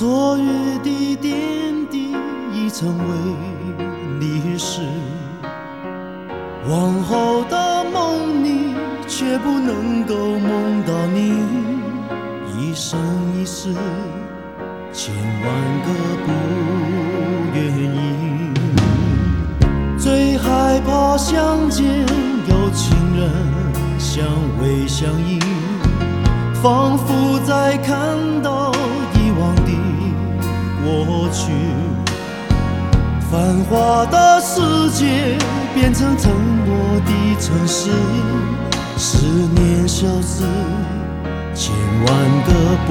昨日的点滴已成为历史。往后的梦里，却不能够梦到你，一生一世，千万个不愿意。最害怕相见有情人相偎相依，仿佛在看到去。繁华的世界变成沉默的城市，思念消失，千万个不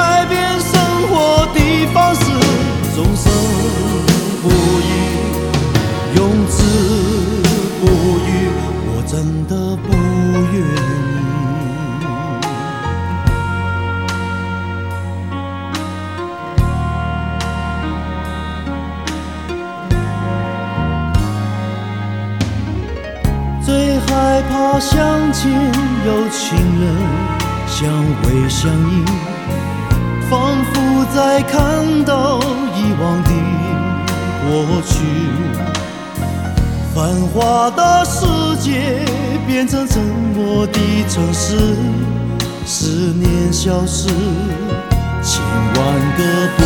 改变生活的方式，终生不渝，永志不渝，我真的不愿意。最害怕相见有情人相偎相依，仿佛在看到遗忘的过去。繁华的世界变成沉默的城市，思念消失，千万个不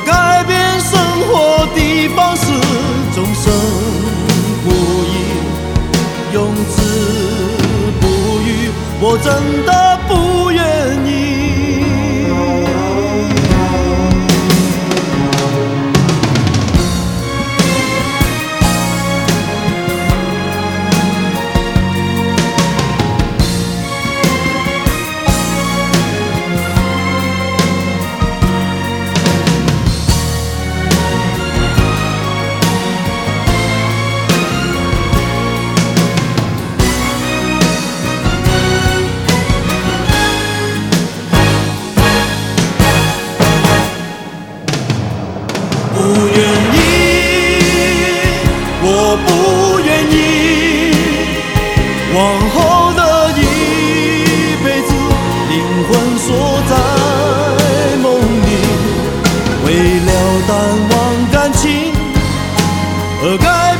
改变生活的方式，终生不移，用之不渝，我真的往后的一辈子灵魂锁在梦里为了淡忘感情而改